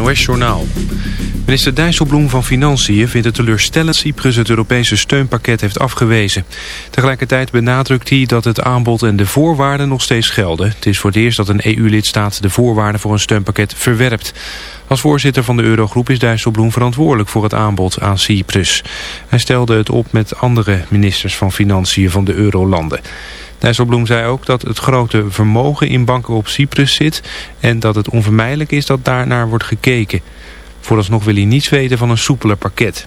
NOS-journaal. Minister Dijsselbloem van Financiën vindt het teleurstellend... dat Cyprus het Europese steunpakket heeft afgewezen. Tegelijkertijd benadrukt hij dat het aanbod en de voorwaarden nog steeds gelden. Het is voor het eerst dat een EU-lidstaat de voorwaarden voor een steunpakket verwerpt. Als voorzitter van de Eurogroep is Dijsselbloem verantwoordelijk voor het aanbod aan Cyprus. Hij stelde het op met andere ministers van Financiën van de Eurolanden. Dijsselbloem zei ook dat het grote vermogen in banken op Cyprus zit... en dat het onvermijdelijk is dat daarnaar wordt gekeken. Vooralsnog wil hij niets weten van een soepeler pakket.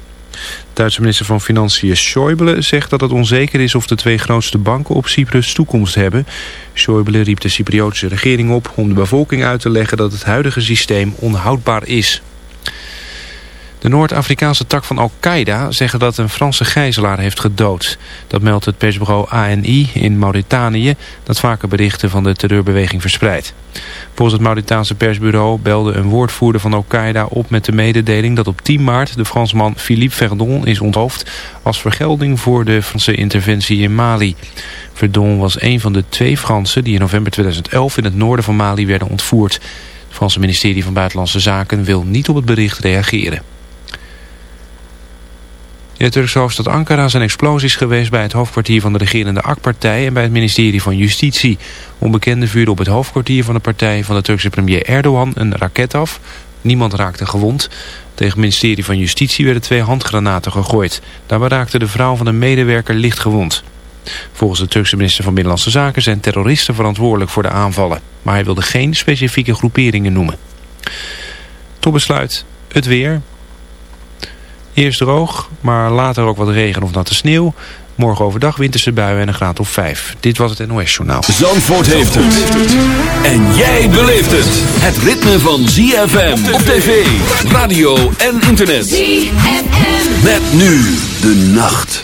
Duitse minister van Financiën Schäuble zegt dat het onzeker is of de twee grootste banken op Cyprus toekomst hebben. Schäuble riep de Cypriotische regering op om de bevolking uit te leggen dat het huidige systeem onhoudbaar is. De Noord-Afrikaanse tak van Al-Qaeda zeggen dat een Franse gijzelaar heeft gedood. Dat meldt het persbureau ANI in Mauritanië, dat vaker berichten van de terreurbeweging verspreidt. Volgens het Mauritaanse persbureau belde een woordvoerder van Al-Qaeda op met de mededeling dat op 10 maart de Fransman Philippe Verdon is onthoofd als vergelding voor de Franse interventie in Mali. Verdon was een van de twee Fransen die in november 2011 in het noorden van Mali werden ontvoerd. Het Franse ministerie van Buitenlandse Zaken wil niet op het bericht reageren. In de Turkse hoofdstad Ankara zijn explosies geweest bij het hoofdkwartier van de regerende AK-partij en bij het ministerie van Justitie. Onbekenden vuurden op het hoofdkwartier van de partij van de Turkse premier Erdogan een raket af. Niemand raakte gewond. Tegen het ministerie van Justitie werden twee handgranaten gegooid. Daarbij raakte de vrouw van een medewerker licht gewond. Volgens de Turkse minister van Binnenlandse Zaken zijn terroristen verantwoordelijk voor de aanvallen. Maar hij wilde geen specifieke groeperingen noemen. Tot besluit het weer. Eerst droog, maar later ook wat regen of natte sneeuw. Morgen overdag winterse buien en een graad of 5. Dit was het NOS Journaal. Zandvoort heeft het. En jij beleeft het. Het ritme van ZFM op tv, radio en internet. ZFM. Met nu de nacht.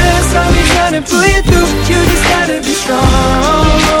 To pull you through You just gotta be strong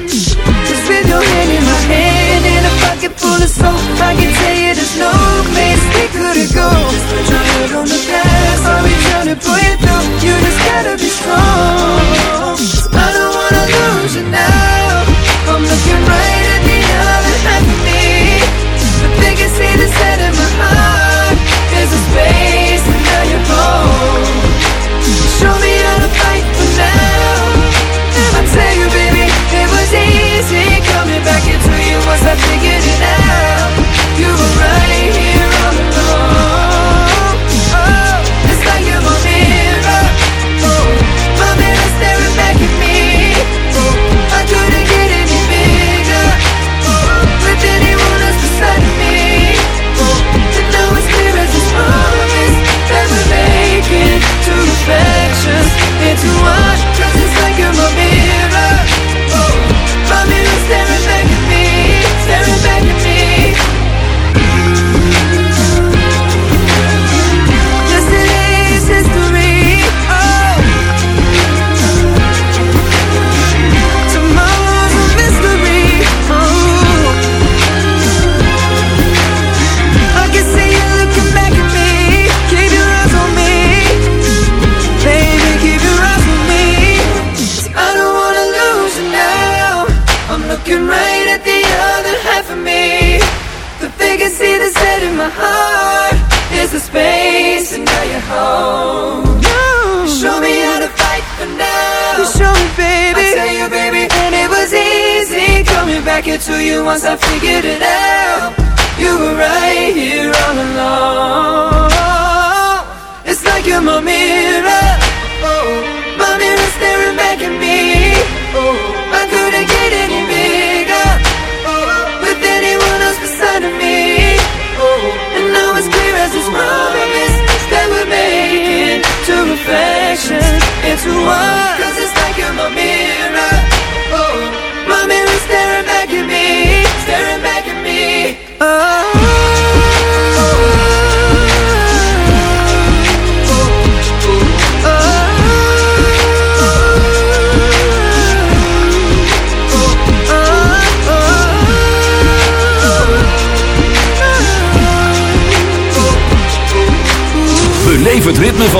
with your hand in my hand And a pocket full of soap. I can tell you there's no place we couldn't go Just put your head on the past I'll be trying to pull you through? You just gotta be strong. I don't wanna lose you now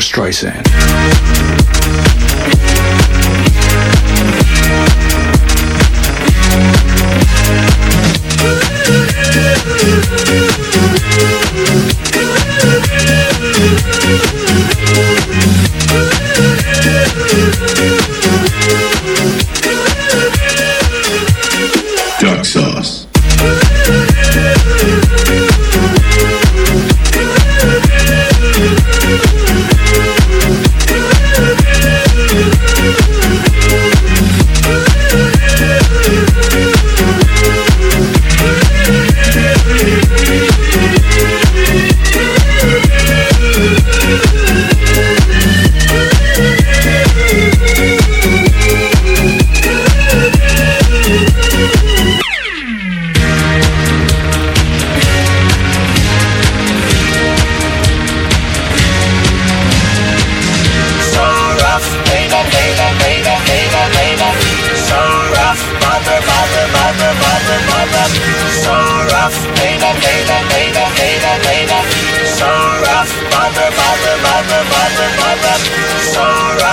Streisand.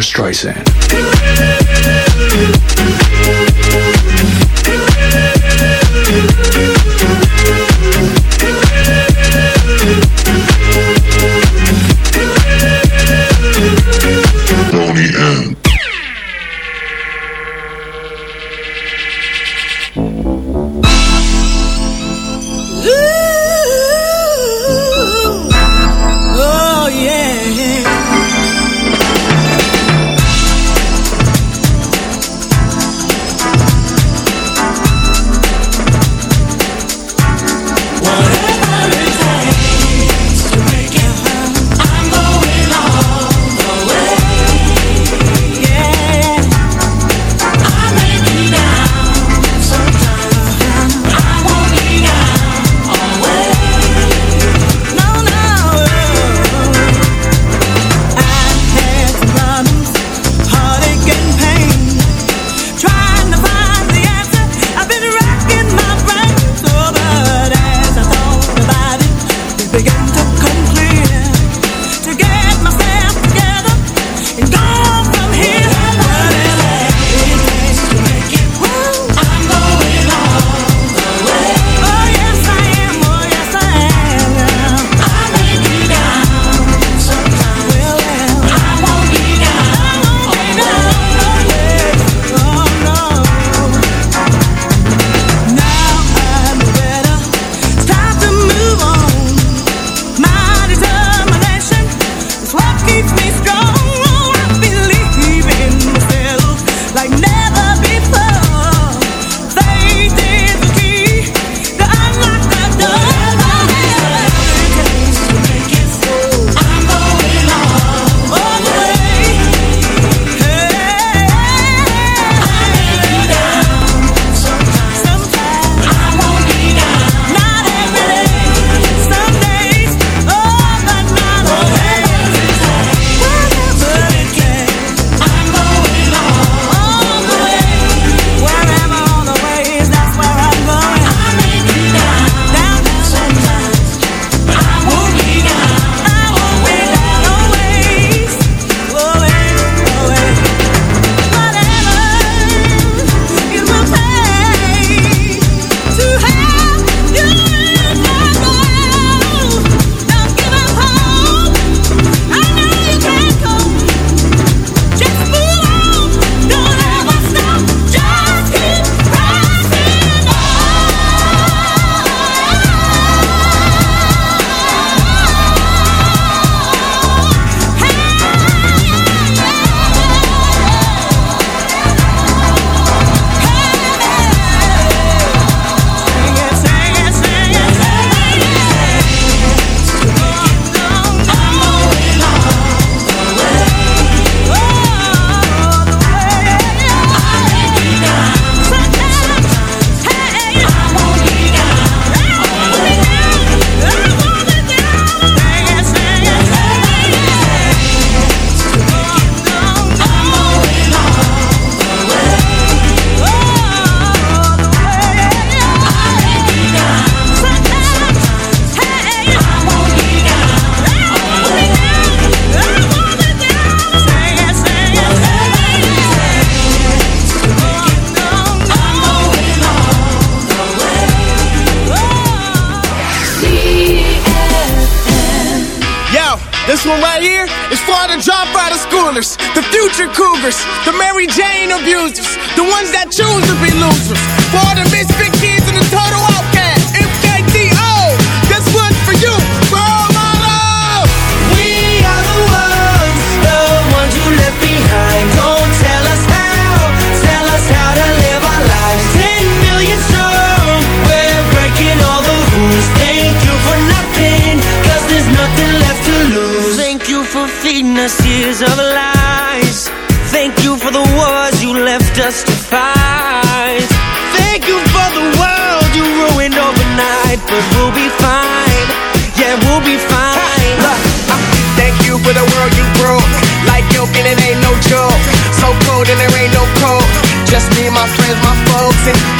Barbra Streisand. Tony M. my friends, my folks, and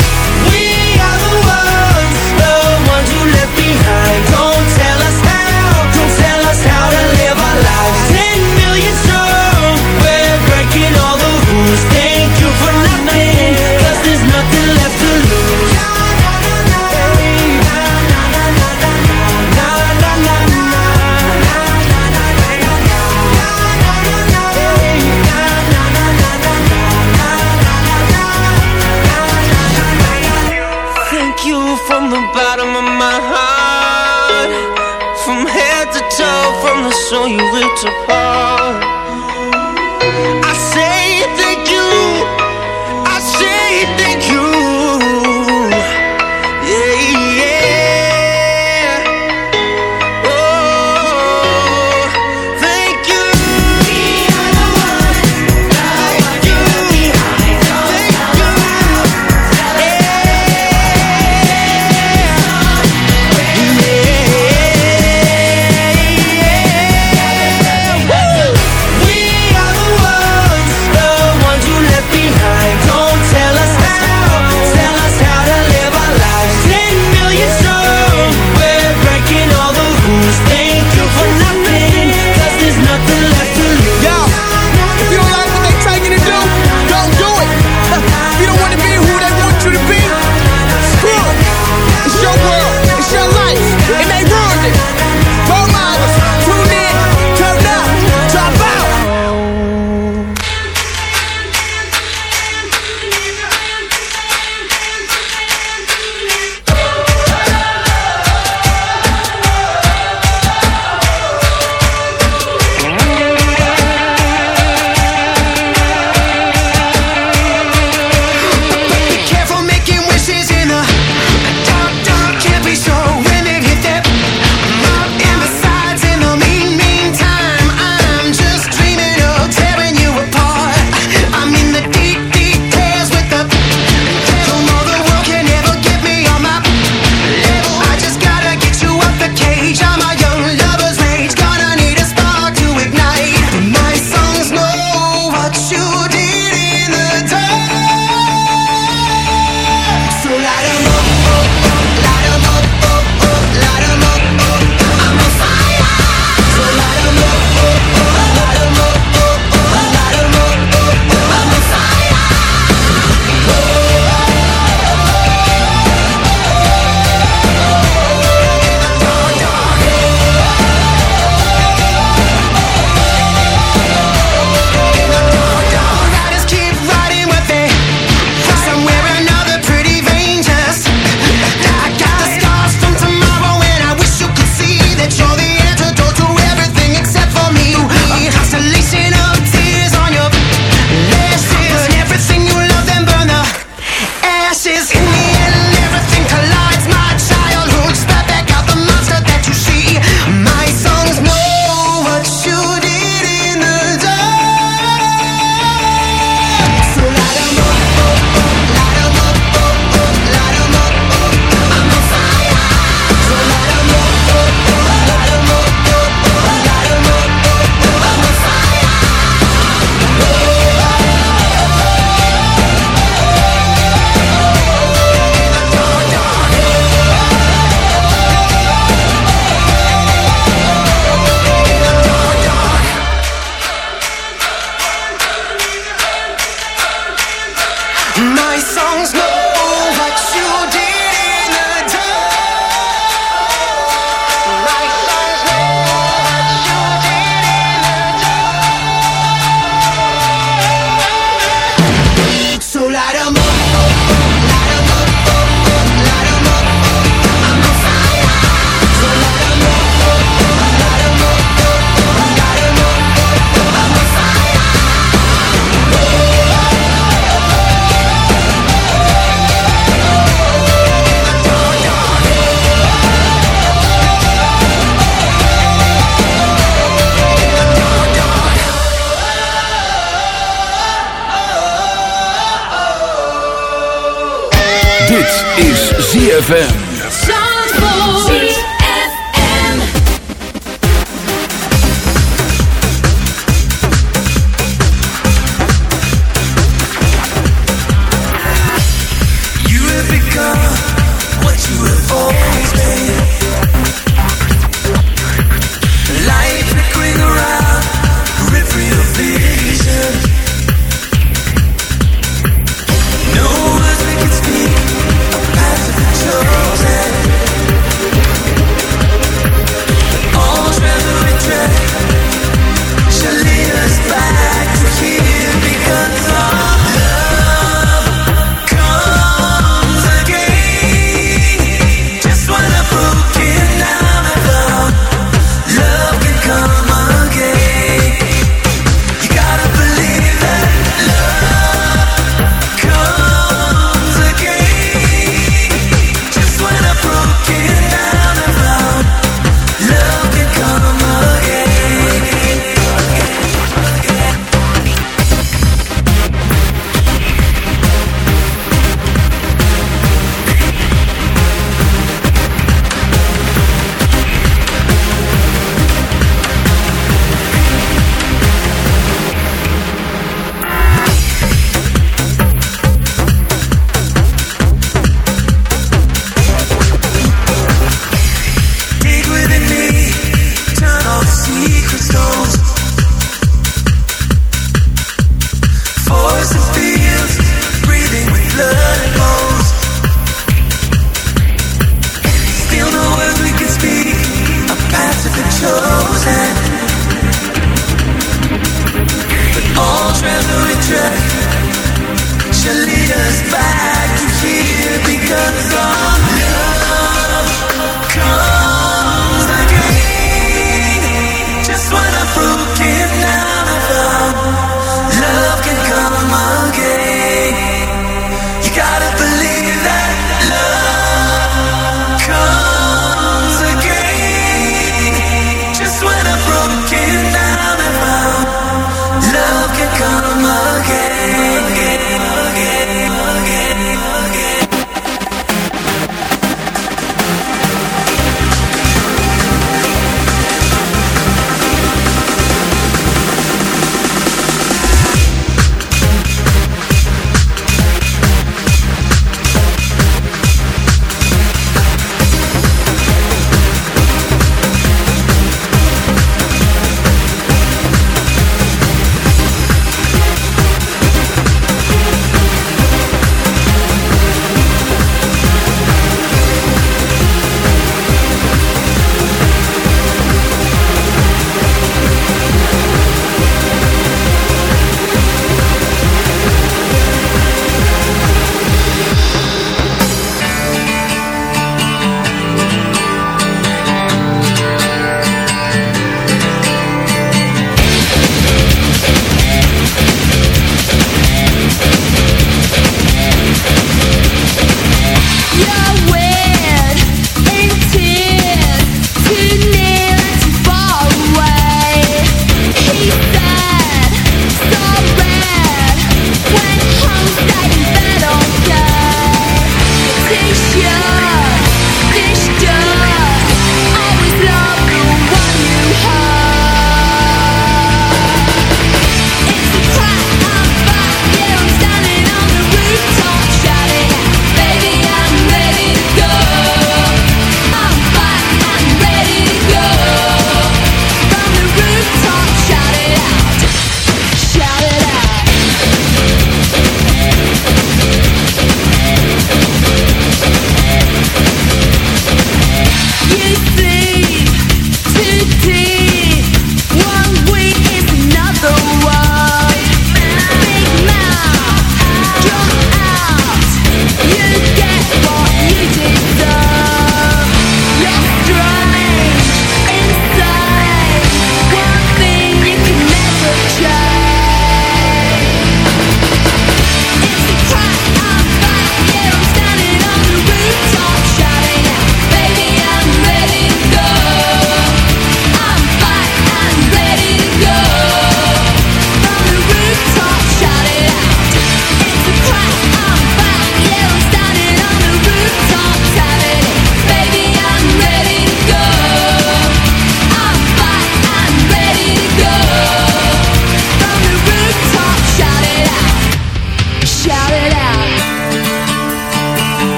ZFM.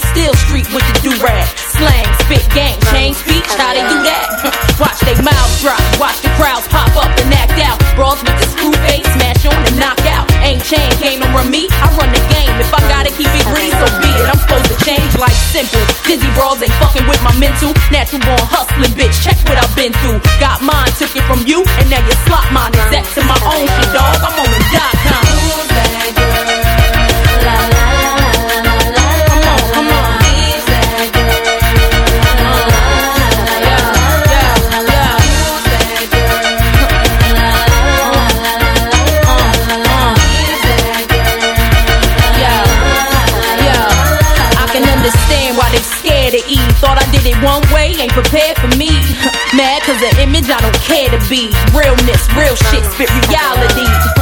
Still street with the do-rag. Slang, spit, gang, change speech, how they do that? watch they mouths drop, watch the crowds pop up and act out. Brawls with the screw face, smash on and knock out. Ain't chain, can't no run me, I run the game. If I gotta keep it green, so be it. I'm supposed to change like simple. Dizzy brawls ain't fucking with my mental. Natural born hustling, bitch, check what I've been through. Got mine, took it from you, and now you slot image I don't care to be. Realness, real shit, spit reality.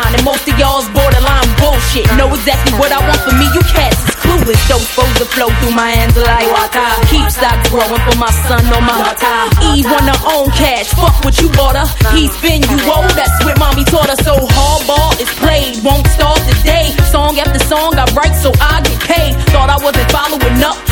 and most of y'all's borderline bullshit. Know exactly what I want for me, you cats is clueless. Those flows that flow through my hands like water. Keep stocks growing for my son on my water. Eve want her own cash, fuck what you bought her. He spin you old, that's what mommy taught her. So hardball is played, won't start today. Song after song I write so I get paid. Thought I wasn't following up